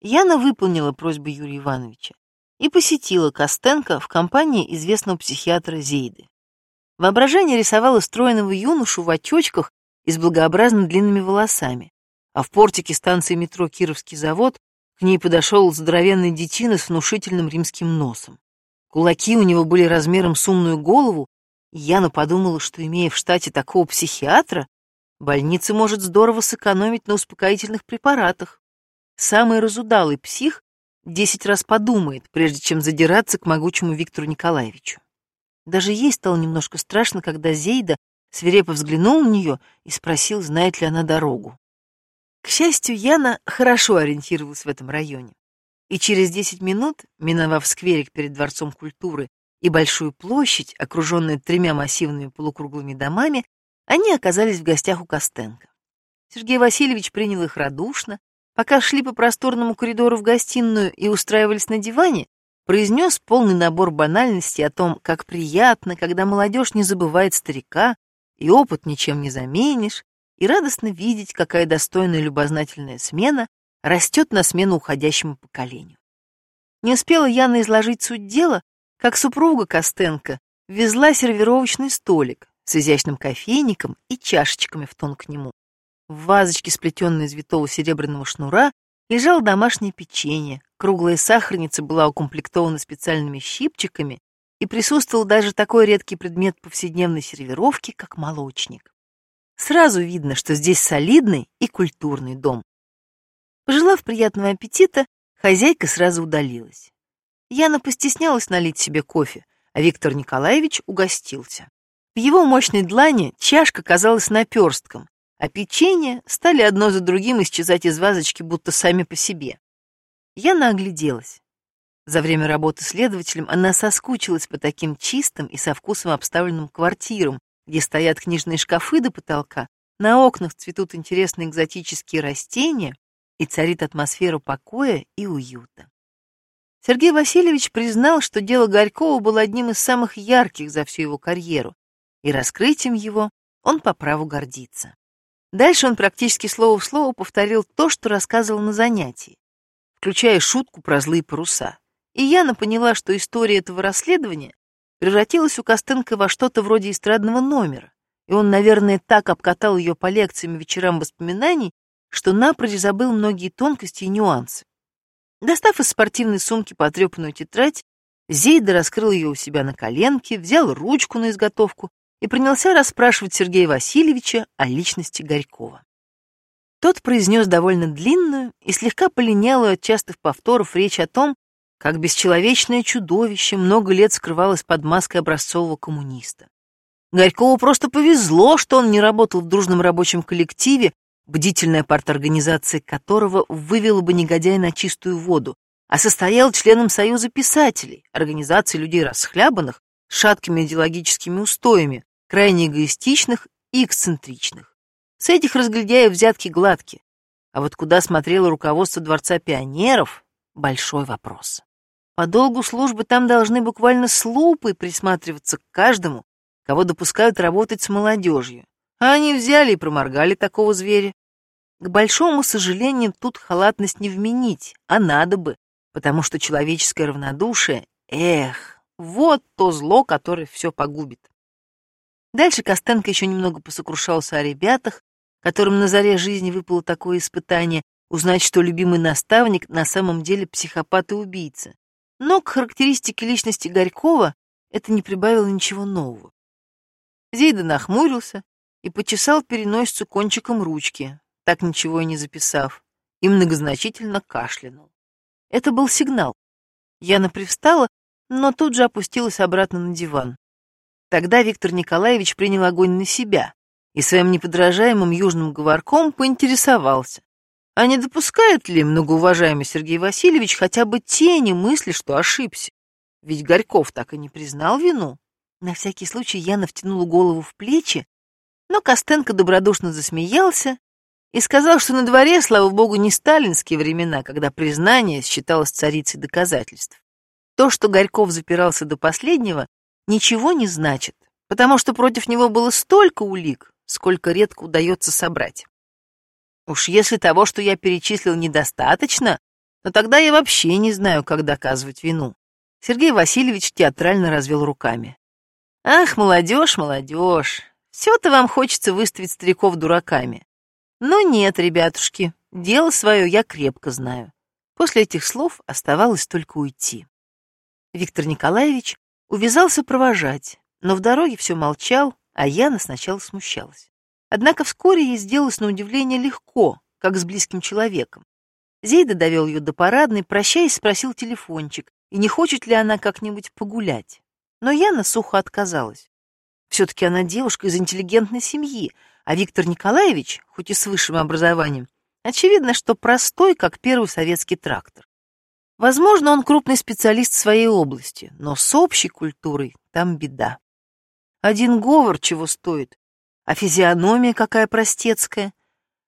Яна выполнила просьбу Юрия Ивановича и посетила Костенко в компании известного психиатра Зейды. Воображение рисовало стройного юношу в очочках и с благообразно длинными волосами, а в портике станции метро «Кировский завод» к ней подошел здоровенный детина с внушительным римским носом. Кулаки у него были размером с умную голову, и Яна подумала, что, имея в штате такого психиатра, больница может здорово сэкономить на успокоительных препаратах. Самый разудалый псих десять раз подумает, прежде чем задираться к могучему Виктору Николаевичу. Даже ей стало немножко страшно, когда Зейда свирепо взглянул на нее и спросил, знает ли она дорогу. К счастью, Яна хорошо ориентировалась в этом районе. И через десять минут, миновав скверик перед Дворцом культуры и большую площадь, окруженную тремя массивными полукруглыми домами, они оказались в гостях у Костенко. Сергей Васильевич принял их радушно, пока шли по просторному коридору в гостиную и устраивались на диване, произнес полный набор банальностей о том, как приятно, когда молодежь не забывает старика, и опыт ничем не заменишь, и радостно видеть, какая достойная любознательная смена растет на смену уходящему поколению. Не успела Яна изложить суть дела, как супруга Костенко везла сервировочный столик с изящным кофейником и чашечками в тон к нему. В вазочке, сплетенной из витого серебряного шнура, лежало домашнее печенье, круглая сахарница была укомплектована специальными щипчиками, и присутствовал даже такой редкий предмет повседневной сервировки, как молочник. Сразу видно, что здесь солидный и культурный дом. Пожелав приятного аппетита, хозяйка сразу удалилась. Яна постеснялась налить себе кофе, а Виктор Николаевич угостился. В его мощной длани чашка казалась наперстком, а печенья стали одно за другим исчезать из вазочки, будто сами по себе. Яна огляделась. За время работы следователем она соскучилась по таким чистым и со вкусом обставленным квартирам, где стоят книжные шкафы до потолка, на окнах цветут интересные экзотические растения и царит атмосфера покоя и уюта. Сергей Васильевич признал, что дело Горького было одним из самых ярких за всю его карьеру, и раскрытием его он по праву гордится. Дальше он практически слово в слово повторил то, что рассказывал на занятии включая шутку про злые паруса. И Яна поняла, что история этого расследования превратилась у Костенко во что-то вроде эстрадного номера, и он, наверное, так обкатал ее по лекциям и вечерам воспоминаний, что напрочь забыл многие тонкости и нюансы. Достав из спортивной сумки потрепанную тетрадь, Зейда раскрыл ее у себя на коленке, взял ручку на изготовку и принялся расспрашивать Сергея Васильевича о личности Горькова. Тот произнес довольно длинную и слегка полинялую от частых повторов речь о том, как бесчеловечное чудовище много лет скрывалось под маской образцового коммуниста. Горькову просто повезло, что он не работал в дружном рабочем коллективе, бдительная парторганизация которого вывела бы негодяя на чистую воду, а состоял членом Союза писателей, организации людей расхлябанных, с шаткими идеологическими устоями, крайне эгоистичных и эксцентричных. С этих разглядяев взятки гладки. А вот куда смотрело руководство Дворца пионеров — большой вопрос. По долгу службы там должны буквально с лупой присматриваться к каждому, кого допускают работать с молодежью. А они взяли и проморгали такого зверя. К большому сожалению, тут халатность не вменить, а надо бы, потому что человеческое равнодушие, эх, вот то зло, которое все погубит. Дальше Костенко еще немного посокрушался о ребятах, которым на заре жизни выпало такое испытание, узнать, что любимый наставник на самом деле психопат и убийца. Но к характеристике личности Горького это не прибавило ничего нового. Зейда нахмурился и почесал переносицу кончиком ручки, так ничего и не записав, и многозначительно кашлянул. Это был сигнал. Яна привстала, но тут же опустилась обратно на диван. Тогда Виктор Николаевич принял огонь на себя, и своим неподражаемым южным говорком поинтересовался, а не допускает ли многоуважаемый Сергей Васильевич хотя бы тени мысли, что ошибся? Ведь Горьков так и не признал вину. На всякий случай Яна втянула голову в плечи, но Костенко добродушно засмеялся и сказал, что на дворе, слава богу, не сталинские времена, когда признание считалось царицей доказательств. То, что Горьков запирался до последнего, ничего не значит, потому что против него было столько улик, сколько редко удается собрать. Уж если того, что я перечислил, недостаточно, Но тогда я вообще не знаю, как доказывать вину. Сергей Васильевич театрально развел руками. Ах, молодежь, молодежь, все-то вам хочется выставить стариков дураками. Но нет, ребятушки, дело свое я крепко знаю. После этих слов оставалось только уйти. Виктор Николаевич увязался провожать, но в дороге все молчал, а Яна сначала смущалась. Однако вскоре ей сделалось на удивление легко, как с близким человеком. Зейда довел ее до парадной, прощаясь, спросил телефончик, и не хочет ли она как-нибудь погулять. Но Яна сухо отказалась. Все-таки она девушка из интеллигентной семьи, а Виктор Николаевич, хоть и с высшим образованием, очевидно, что простой, как первый советский трактор. Возможно, он крупный специалист в своей области, но с общей культурой там беда. Один говор чего стоит, а физиономия какая простецкая.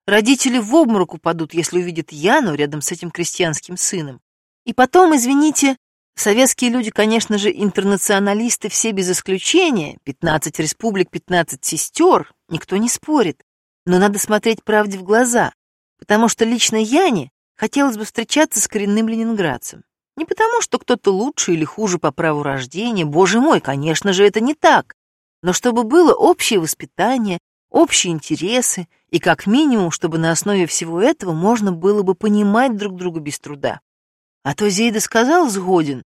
Родители в обморок упадут, если увидят Яну рядом с этим крестьянским сыном. И потом, извините, советские люди, конечно же, интернационалисты все без исключения, 15 республик, 15 сестер, никто не спорит. Но надо смотреть правде в глаза, потому что лично Яне хотелось бы встречаться с коренным ленинградцем. Не потому, что кто-то лучше или хуже по праву рождения, боже мой, конечно же, это не так, но чтобы было общее воспитание, общие интересы, и как минимум, чтобы на основе всего этого можно было бы понимать друг друга без труда. А то Зейда сказал «сгоден»,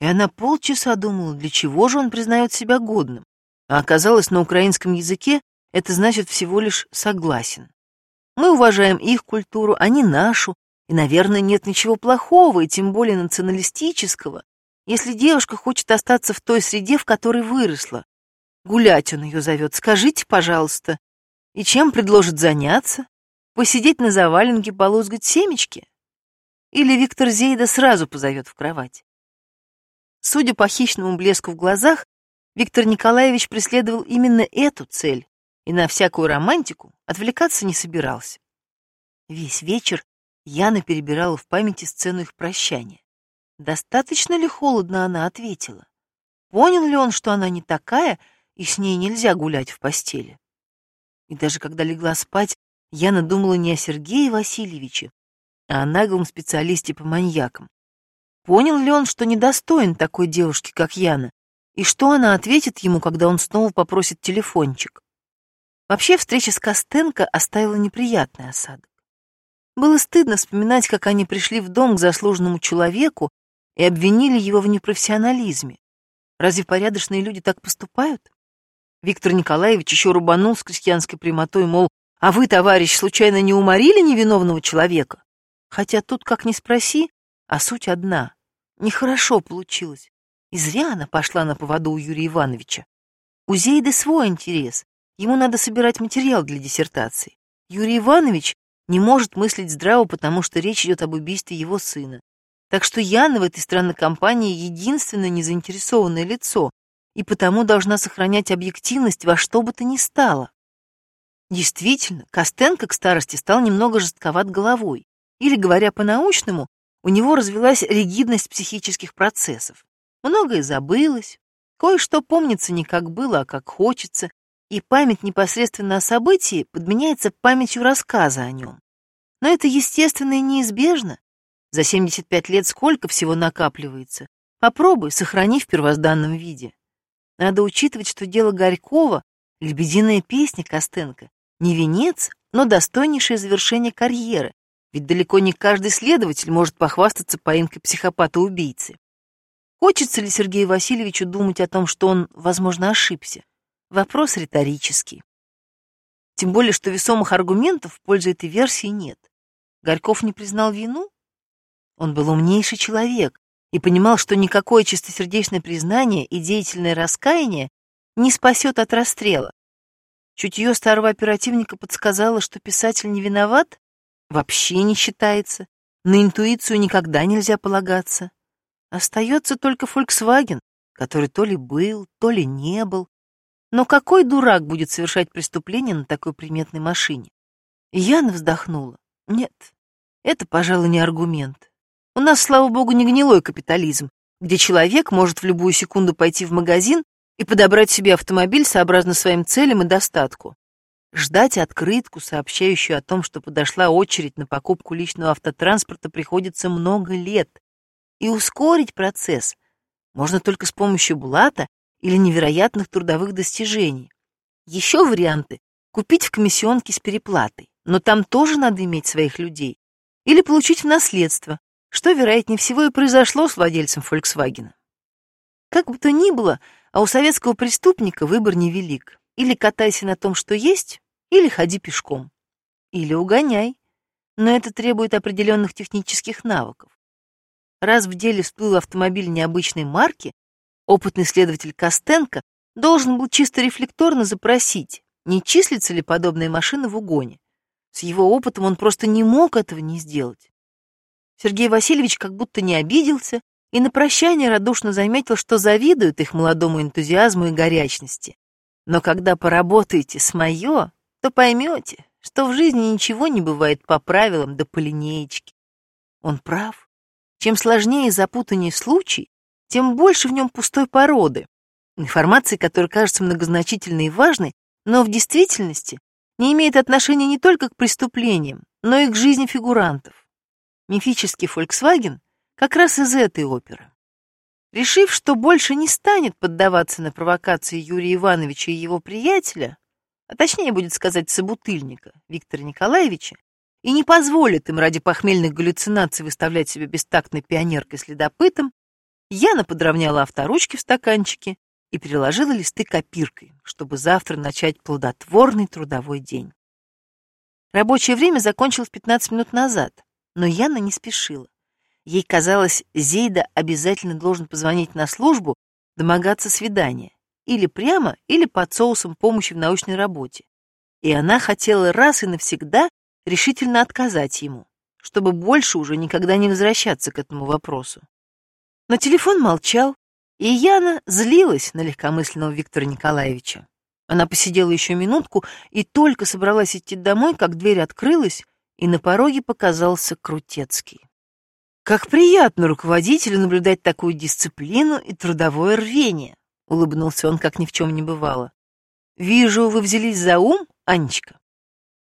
и она полчаса думала, для чего же он признает себя годным. А оказалось, на украинском языке это значит всего лишь «согласен». Мы уважаем их культуру, а не нашу, и, наверное, нет ничего плохого, и тем более националистического, если девушка хочет остаться в той среде, в которой выросла. Гулять он ее зовет, скажите, пожалуйста. И чем предложит заняться? Посидеть на заваленке, полозгать семечки? Или Виктор Зейда сразу позовет в кровать? Судя по хищному блеску в глазах, Виктор Николаевич преследовал именно эту цель и на всякую романтику отвлекаться не собирался. Весь вечер Яна перебирала в памяти сцену их прощания. Достаточно ли холодно она ответила? Понял ли он, что она не такая, и с ней нельзя гулять в постели? И даже когда легла спать, Яна думала не о Сергее Васильевиче, а о наглом специалисте по маньякам. Понял ли он, что недостоин такой девушки, как Яна, и что она ответит ему, когда он снова попросит телефончик? Вообще, встреча с Костенко оставила неприятный осадок. Было стыдно вспоминать, как они пришли в дом к заслуженному человеку и обвинили его в непрофессионализме. Разве порядочные люди так поступают? Виктор Николаевич еще рубанул с крестьянской прямотой, мол, а вы, товарищ, случайно не уморили невиновного человека? Хотя тут, как ни спроси, а суть одна. Нехорошо получилось. И зря она пошла на поводу у Юрия Ивановича. У Зейды свой интерес. Ему надо собирать материал для диссертации. Юрий Иванович не может мыслить здраво, потому что речь идет об убийстве его сына. Так что Яна в этой странной компании единственное незаинтересованное лицо, и потому должна сохранять объективность во что бы то ни стало. Действительно, Костенко к старости стал немного жестковат головой, или, говоря по-научному, у него развилась ригидность психических процессов. Многое забылось, кое-что помнится не как было, а как хочется, и память непосредственно о событии подменяется памятью рассказа о нем. Но это естественно и неизбежно. За 75 лет сколько всего накапливается. Попробуй, сохрани в первозданном виде. Надо учитывать, что дело Горького, лебединая песня Костенко, не венец, но достойнейшее завершение карьеры, ведь далеко не каждый следователь может похвастаться поимкой психопата-убийцы. Хочется ли Сергею Васильевичу думать о том, что он, возможно, ошибся? Вопрос риторический. Тем более, что весомых аргументов в пользу этой версии нет. Горьков не признал вину? Он был умнейший человек и понимал, что никакое чистосердечное признание и деятельное раскаяние не спасет от расстрела. Чутье старого оперативника подсказало, что писатель не виноват, вообще не считается, на интуицию никогда нельзя полагаться. Остается только Volkswagen, который то ли был, то ли не был, но какой дурак будет совершать преступление на такой приметной машине? Яна вздохнула. Нет, это, пожалуй, не аргумент. У нас, слава богу, не гнилой капитализм, где человек может в любую секунду пойти в магазин и подобрать себе автомобиль сообразно своим целям и достатку. Ждать открытку, сообщающую о том, что подошла очередь на покупку личного автотранспорта, приходится много лет. И ускорить процесс можно только с помощью блата или невероятных трудовых достижений. Еще варианты — купить в комиссионке с переплатой, но там тоже надо иметь своих людей. Или получить в наследство, что, вероятнее всего, и произошло с владельцем Volkswagen. Как бы то ни было, а у советского преступника выбор невелик. Или катайся на том, что есть, или ходи пешком. Или угоняй. Но это требует определенных технических навыков. Раз в деле всплыл автомобиль необычной марки, опытный следователь Костенко должен был чисто рефлекторно запросить, не числится ли подобная машина в угоне. С его опытом он просто не мог этого не сделать. Сергей Васильевич как будто не обиделся и на прощание радушно заметил, что завидует их молодому энтузиазму и горячности. Но когда поработаете с моё, то поймете, что в жизни ничего не бывает по правилам да по линеечке. Он прав. Чем сложнее и запутаннее случай, тем больше в нем пустой породы, информации, которая кажется многозначительной и важной, но в действительности не имеет отношения не только к преступлениям, но и к жизни фигурантов. Мифический Volkswagen как раз из этой оперы. Решив, что больше не станет поддаваться на провокации Юрия Ивановича и его приятеля, а точнее будет сказать собутыльника Виктора Николаевича, и не позволит им ради похмельных галлюцинаций выставлять себя бестактной пионеркой-следопытом, Яна подровняла авторучки в стаканчике и переложила листы копиркой, чтобы завтра начать плодотворный трудовой день. Рабочее время закончилось 15 минут назад, но Яна не спешила. Ей казалось, Зейда обязательно должен позвонить на службу, домогаться свидания. Или прямо, или под соусом помощи в научной работе. И она хотела раз и навсегда решительно отказать ему, чтобы больше уже никогда не возвращаться к этому вопросу. Но телефон молчал, и Яна злилась на легкомысленного Виктора Николаевича. Она посидела еще минутку и только собралась идти домой, как дверь открылась, и на пороге показался Крутецкий. Как приятно руководителю наблюдать такую дисциплину и трудовое рвение, улыбнулся он, как ни в чем не бывало. Вижу, вы взялись за ум, Анечка.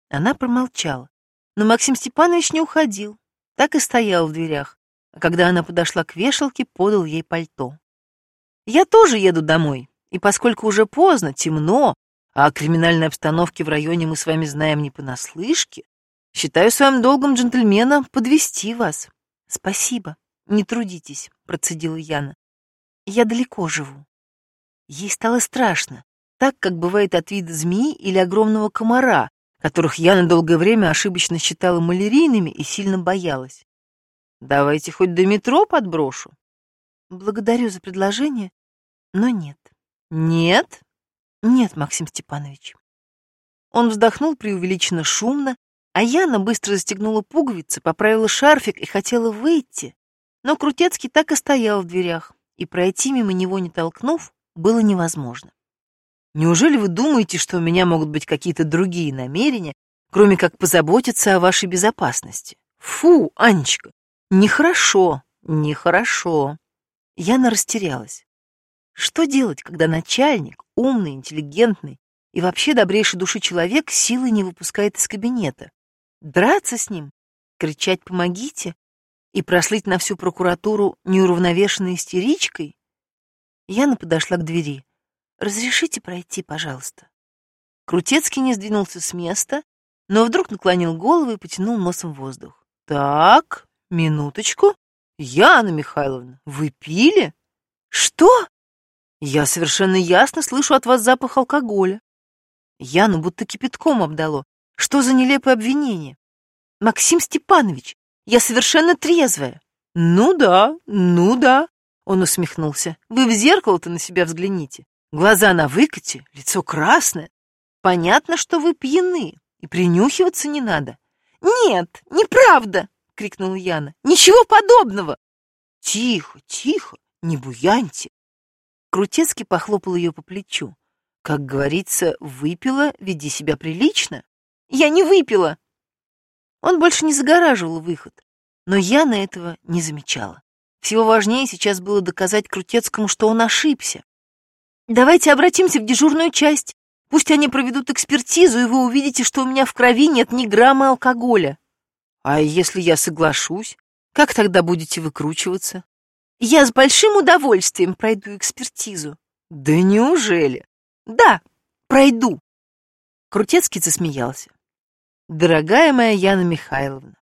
Она промолчала, но Максим Степанович не уходил, так и стоял в дверях, а когда она подошла к вешалке, подал ей пальто. Я тоже еду домой, и поскольку уже поздно, темно, а о криминальной обстановке в районе мы с вами знаем не понаслышке, считаю своим долгом джентльмена подвести вас. «Спасибо, не трудитесь», — процедила Яна. «Я далеко живу». Ей стало страшно, так, как бывает от вида змеи или огромного комара, которых Яна долгое время ошибочно считала малярийными и сильно боялась. «Давайте хоть до метро подброшу». «Благодарю за предложение, но нет». «Нет?» «Нет, Максим Степанович». Он вздохнул преувеличенно шумно, а Яна быстро застегнула пуговицы, поправила шарфик и хотела выйти. Но Крутецкий так и стоял в дверях, и пройти мимо него не толкнув, было невозможно. Неужели вы думаете, что у меня могут быть какие-то другие намерения, кроме как позаботиться о вашей безопасности? Фу, Анечка, нехорошо, нехорошо. Яна растерялась. Что делать, когда начальник, умный, интеллигентный и вообще добрейший души человек силой не выпускает из кабинета? Драться с ним? Кричать «помогите»? И прослыть на всю прокуратуру неуравновешенной истеричкой? Яна подошла к двери. «Разрешите пройти, пожалуйста?» Крутецкий не сдвинулся с места, но вдруг наклонил голову и потянул носом воздух. «Так, минуточку. Яна Михайловна, вы пили?» «Что?» «Я совершенно ясно слышу от вас запах алкоголя». Яну будто кипятком обдало. Что за нелепое обвинение? Максим Степанович, я совершенно трезвая. Ну да, ну да, он усмехнулся. Вы в зеркало-то на себя взгляните. Глаза на выкате, лицо красное. Понятно, что вы пьяны, и принюхиваться не надо. Нет, неправда, крикнула Яна. Ничего подобного. Тихо, тихо, не буяньте. Крутецкий похлопал ее по плечу. Как говорится, выпила, веди себя прилично. Я не выпила!» Он больше не загораживал выход, но я на этого не замечала. Всего важнее сейчас было доказать Крутецкому, что он ошибся. «Давайте обратимся в дежурную часть», Пусть они проведут экспертизу, и вы увидите, что у меня в крови нет ни грамма алкоголя. А если я соглашусь, как тогда будете выкручиваться? Я с большим удовольствием пройду экспертизу. Да неужели? Да, пройду. Крутецкий засмеялся. Дорогая моя Яна Михайловна,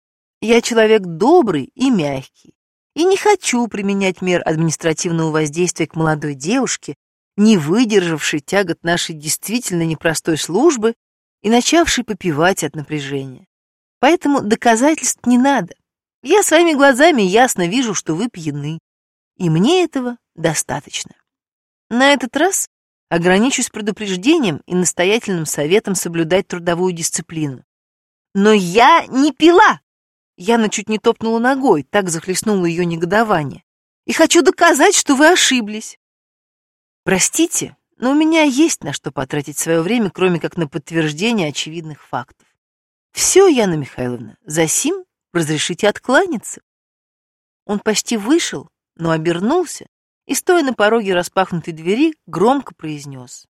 я человек добрый и мягкий, и не хочу применять мер административного воздействия к молодой девушке, не выдержавшей тягот нашей действительно непростой службы и начавшей попивать от напряжения. Поэтому доказательств не надо. Я своими глазами ясно вижу, что вы пьяны, и мне этого достаточно. На этот раз ограничусь предупреждением и настоятельным советом соблюдать трудовую дисциплину. Но я не пила! Яна чуть не топнула ногой, так захлестнуло ее негодование. И хочу доказать, что вы ошиблись. Простите, но у меня есть на что потратить свое время, кроме как на подтверждение очевидных фактов. Все, Яна Михайловна, за сим разрешите откланяться. Он почти вышел, но обернулся и, стоя на пороге распахнутой двери, громко произнес.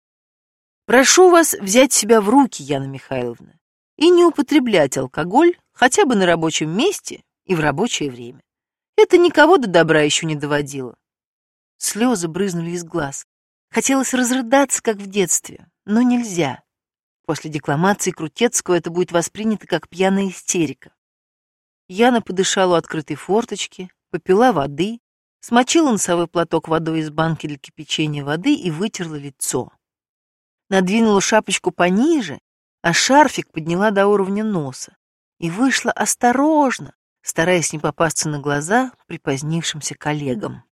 «Прошу вас взять себя в руки, Яна Михайловна, и не употреблять алкоголь хотя бы на рабочем месте и в рабочее время. Это никого до добра еще не доводило». Слезы брызнули из глаз. Хотелось разрыдаться, как в детстве, но нельзя. После декламации Крутецкого это будет воспринято как пьяная истерика. Яна подышала у открытой форточки, попила воды, смочила носовой платок водой из банки для кипячения воды и вытерла лицо. Надвинула шапочку пониже, а шарфик подняла до уровня носа и вышла осторожно, стараясь не попасться на глаза припозднившимся коллегам.